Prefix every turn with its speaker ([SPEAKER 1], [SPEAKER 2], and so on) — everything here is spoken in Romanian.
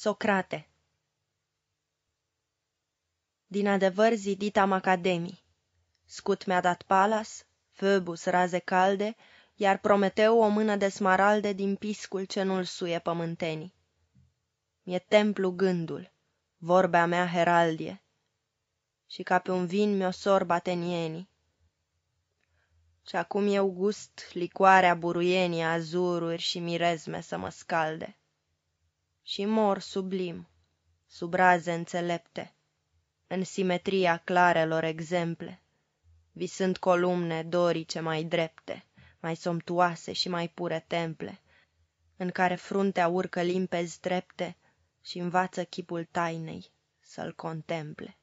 [SPEAKER 1] Socrate Din adevăr zidit am academii, Scut mi-a dat Palas, Phoebus raze calde, Iar Prometeu o mână de smaralde Din piscul ce nu-l suie pământenii. Mi-e templu gândul, vorbea mea heraldie, Și ca pe un vin mi-o sorb atenienii. Și acum eu gust licoarea buruienii Azururi și mirezme să mă scalde și mor sublim, sub raze înțelepte, în simetria clarelor exemple, visând columne dorice mai drepte, mai somptuoase și mai pure temple, în care fruntea urcă limpezi trepte și învață chipul tainei să-l contemple.